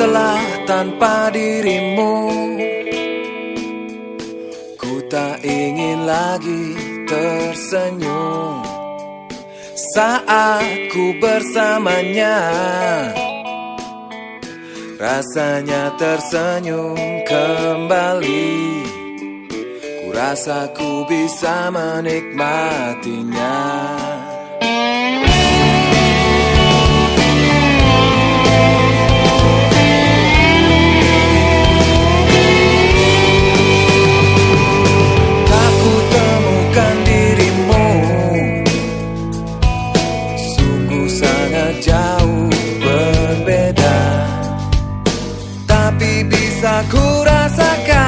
telah tanpa dirimu. Ku tak ingin lagi tersenyum. Saat ku bersamanya Rasanya tersenyum kembali. Ku rasa ku bisa menikmatinya. Jauh berbeda. Tapi bisa ku rasakan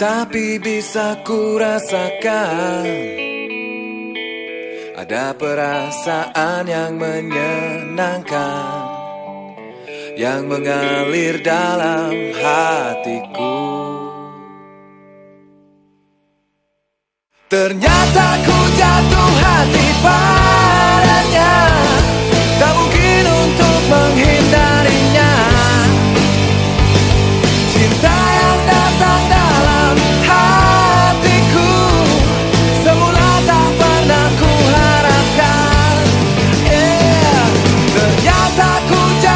Tapi bisa ku rasakan Ada perasaan yang menyenangkan Yang mengalir dalam hatiku aku